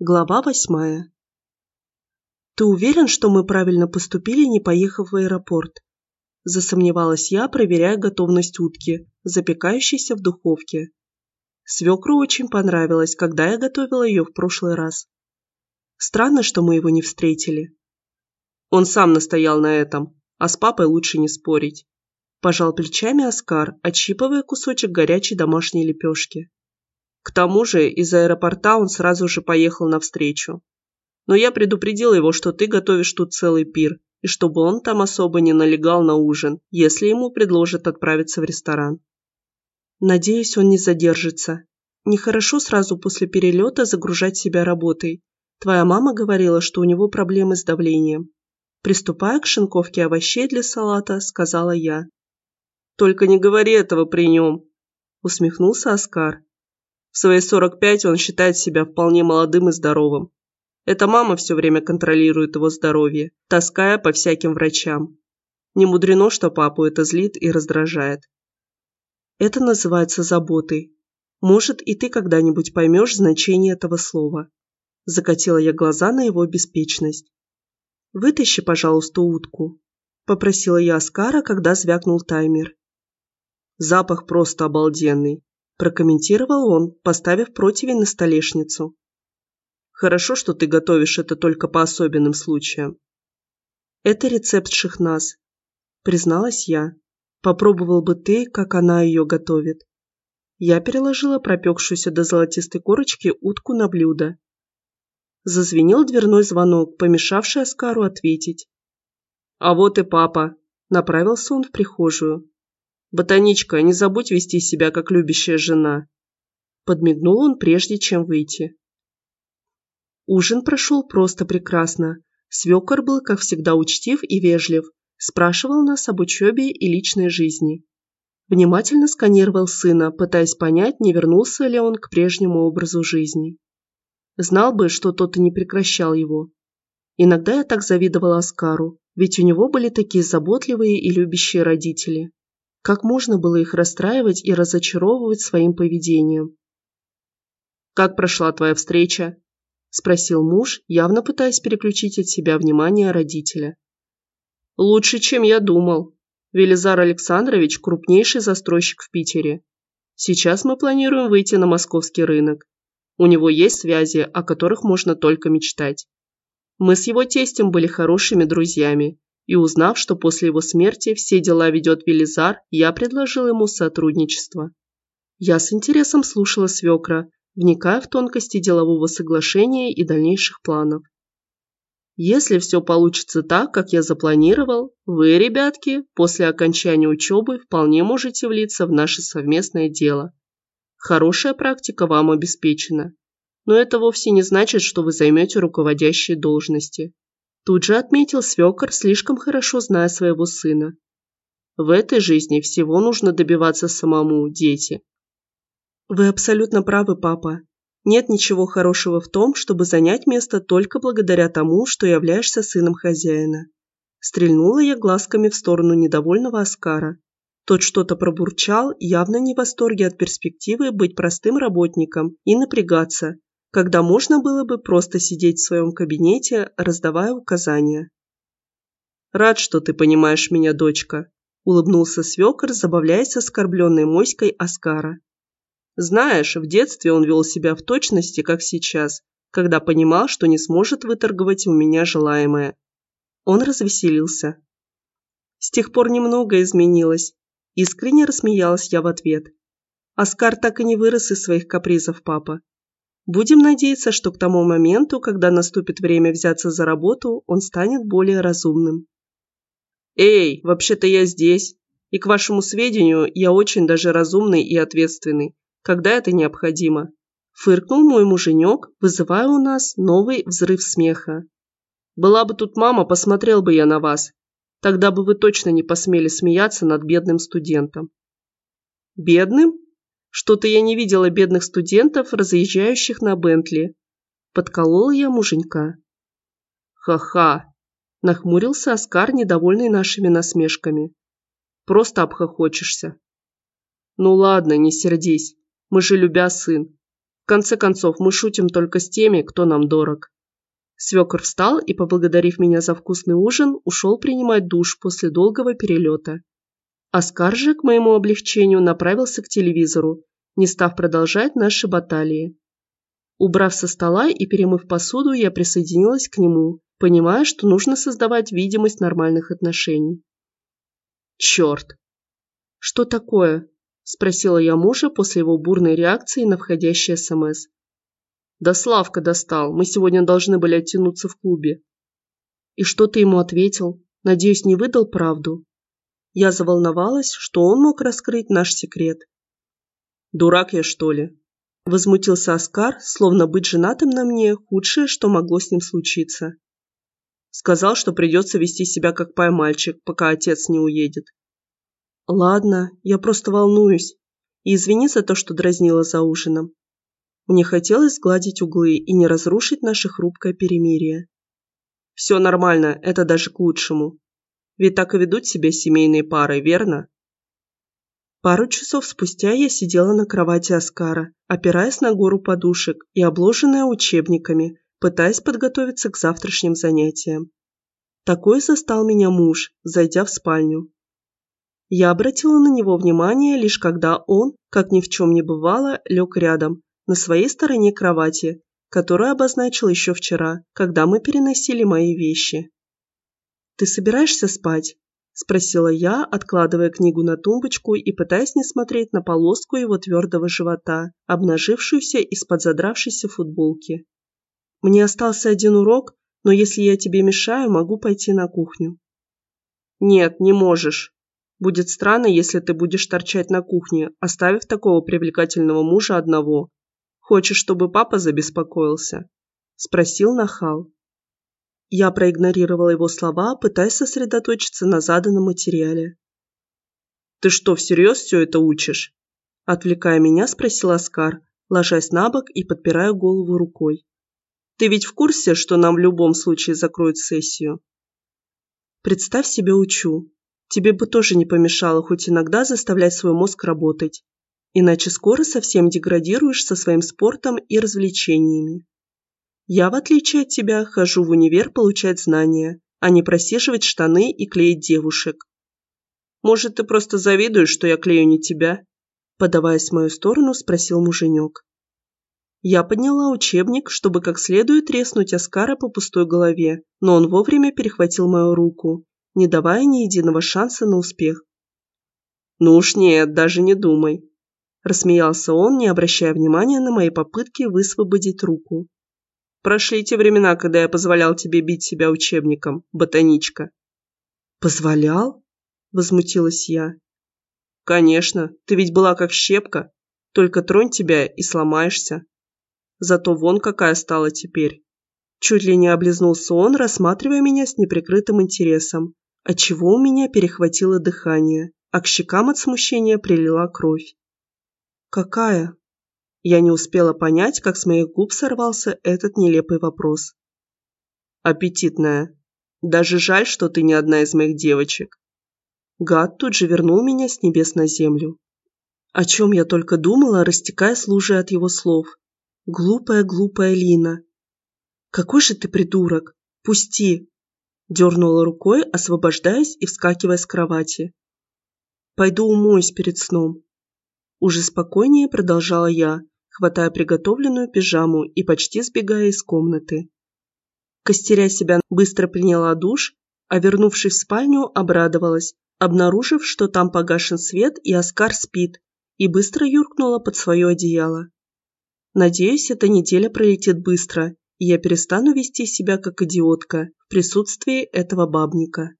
Глава восьмая. «Ты уверен, что мы правильно поступили, не поехав в аэропорт?» Засомневалась я, проверяя готовность утки, запекающейся в духовке. Свекру очень понравилось, когда я готовила ее в прошлый раз. Странно, что мы его не встретили. Он сам настоял на этом, а с папой лучше не спорить. Пожал плечами Оскар, отщипывая кусочек горячей домашней лепешки. К тому же из аэропорта он сразу же поехал навстречу. Но я предупредил его, что ты готовишь тут целый пир, и чтобы он там особо не налегал на ужин, если ему предложат отправиться в ресторан. Надеюсь, он не задержится. Нехорошо сразу после перелета загружать себя работой. Твоя мама говорила, что у него проблемы с давлением. Приступая к шинковке овощей для салата, сказала я. «Только не говори этого при нем», усмехнулся Оскар. В свои 45 он считает себя вполне молодым и здоровым. Эта мама все время контролирует его здоровье, таская по всяким врачам. Не мудрено, что папу это злит и раздражает. Это называется заботой. Может, и ты когда-нибудь поймешь значение этого слова. Закатила я глаза на его беспечность. «Вытащи, пожалуйста, утку», – попросила я Оскара, когда звякнул таймер. Запах просто обалденный прокомментировал он, поставив противень на столешницу. Хорошо, что ты готовишь это только по особенным случаям. Это рецепт Шихназ, призналась я. Попробовал бы ты, как она ее готовит. Я переложила пропекшуюся до золотистой корочки утку на блюдо. Зазвенел дверной звонок, помешавший Оскару ответить. «А вот и папа», – направился он в прихожую. «Ботаничка, не забудь вести себя, как любящая жена». Подмигнул он, прежде чем выйти. Ужин прошел просто прекрасно. Свекор был, как всегда, учтив и вежлив, спрашивал нас об учебе и личной жизни. Внимательно сканировал сына, пытаясь понять, не вернулся ли он к прежнему образу жизни. Знал бы, что тот и не прекращал его. Иногда я так завидовала Оскару, ведь у него были такие заботливые и любящие родители. Как можно было их расстраивать и разочаровывать своим поведением? «Как прошла твоя встреча?» – спросил муж, явно пытаясь переключить от себя внимание родителя. «Лучше, чем я думал. Велизар Александрович – крупнейший застройщик в Питере. Сейчас мы планируем выйти на московский рынок. У него есть связи, о которых можно только мечтать. Мы с его тестем были хорошими друзьями, и узнав, что после его смерти все дела ведет Велизар, я предложил ему сотрудничество. Я с интересом слушала свекра, вникая в тонкости делового соглашения и дальнейших планов. Если все получится так, как я запланировал, вы, ребятки, после окончания учебы вполне можете влиться в наше совместное дело. Хорошая практика вам обеспечена. Но это вовсе не значит, что вы займете руководящие должности. Тут же отметил свекор, слишком хорошо зная своего сына. В этой жизни всего нужно добиваться самому, дети. Вы абсолютно правы, папа. Нет ничего хорошего в том, чтобы занять место только благодаря тому, что являешься сыном хозяина. Стрельнула я глазками в сторону недовольного Оскара. Тот что-то пробурчал, явно не в восторге от перспективы быть простым работником и напрягаться, когда можно было бы просто сидеть в своем кабинете, раздавая указания. «Рад, что ты понимаешь меня, дочка», – улыбнулся свекор, забавляясь оскорбленной моськой Оскара. «Знаешь, в детстве он вел себя в точности, как сейчас, когда понимал, что не сможет выторговать у меня желаемое». Он развеселился. С тех пор немного изменилось. Искренне рассмеялась я в ответ. Оскар так и не вырос из своих капризов, папа. Будем надеяться, что к тому моменту, когда наступит время взяться за работу, он станет более разумным. «Эй, вообще-то я здесь. И к вашему сведению, я очень даже разумный и ответственный, когда это необходимо». Фыркнул мой муженек, вызывая у нас новый взрыв смеха. «Была бы тут мама, посмотрел бы я на вас. Тогда бы вы точно не посмели смеяться над бедным студентом». «Бедным?» Что-то я не видела бедных студентов, разъезжающих на Бентли. Подколола я муженька. Ха-ха, нахмурился Оскар, недовольный нашими насмешками. Просто обхохочешься. Ну ладно, не сердись, мы же любя сын. В конце концов, мы шутим только с теми, кто нам дорог. Свекор встал и, поблагодарив меня за вкусный ужин, ушел принимать душ после долгого перелета. Оскар же, к моему облегчению, направился к телевизору, не став продолжать наши баталии. Убрав со стола и перемыв посуду, я присоединилась к нему, понимая, что нужно создавать видимость нормальных отношений. Черт! Что такое? Спросила я мужа после его бурной реакции на входящий СМС. Да Славка достал, мы сегодня должны были оттянуться в клубе. И что ты ему ответил? Надеюсь, не выдал правду? Я заволновалась, что он мог раскрыть наш секрет. Дурак я, что ли? Возмутился Оскар, словно быть женатым на мне – худшее, что могло с ним случиться. Сказал, что придется вести себя как поймальчик, пока отец не уедет. Ладно, я просто волнуюсь. И извини за то, что дразнила за ужином. Мне хотелось сгладить углы и не разрушить наше хрупкое перемирие. Все нормально, это даже к лучшему. Ведь так и ведут себя семейные пары, верно? Пару часов спустя я сидела на кровати Оскара, опираясь на гору подушек и обложенная учебниками, пытаясь подготовиться к завтрашним занятиям. Такой застал меня муж, зайдя в спальню. Я обратила на него внимание лишь когда он, как ни в чем не бывало, лег рядом, на своей стороне кровати, которую обозначил еще вчера, когда мы переносили мои вещи. «Ты собираешься спать?» – спросила я, откладывая книгу на тумбочку и пытаясь не смотреть на полоску его твердого живота, обнажившуюся из-под задравшейся футболки. «Мне остался один урок, но если я тебе мешаю, могу пойти на кухню». «Нет, не можешь. Будет странно, если ты будешь торчать на кухне, оставив такого привлекательного мужа одного. Хочешь, чтобы папа забеспокоился?» – спросил Нахал. Я проигнорировала его слова, пытаясь сосредоточиться на заданном материале. «Ты что, всерьез все это учишь?» Отвлекая меня, спросил Оскар, ложась на бок и подпирая голову рукой. «Ты ведь в курсе, что нам в любом случае закроют сессию?» «Представь себе учу. Тебе бы тоже не помешало хоть иногда заставлять свой мозг работать. Иначе скоро совсем деградируешь со своим спортом и развлечениями. Я, в отличие от тебя, хожу в универ получать знания, а не просиживать штаны и клеить девушек. Может, ты просто завидуешь, что я клею не тебя?» Подаваясь в мою сторону, спросил муженек. Я подняла учебник, чтобы как следует треснуть Оскара по пустой голове, но он вовремя перехватил мою руку, не давая ни единого шанса на успех. «Ну уж нет, даже не думай», – рассмеялся он, не обращая внимания на мои попытки высвободить руку. Прошли те времена, когда я позволял тебе бить себя учебником, ботаничка. Позволял? Возмутилась я. Конечно, ты ведь была как щепка. Только тронь тебя и сломаешься. Зато вон какая стала теперь. Чуть ли не облизнулся он, рассматривая меня с неприкрытым интересом, отчего у меня перехватило дыхание, а к щекам от смущения прилила кровь. «Какая?» Я не успела понять, как с моих губ сорвался этот нелепый вопрос. «Аппетитная. Даже жаль, что ты не одна из моих девочек». Гад тут же вернул меня с небес на землю. О чем я только думала, растекая лужи от его слов. Глупая-глупая Лина. «Какой же ты придурок! Пусти!» Дернула рукой, освобождаясь и вскакивая с кровати. «Пойду умоюсь перед сном». Уже спокойнее продолжала я, хватая приготовленную пижаму и почти сбегая из комнаты. Костеря себя, быстро приняла душ, а вернувшись в спальню, обрадовалась, обнаружив, что там погашен свет и Оскар спит, и быстро юркнула под свое одеяло. Надеюсь, эта неделя пролетит быстро, и я перестану вести себя как идиотка в присутствии этого бабника.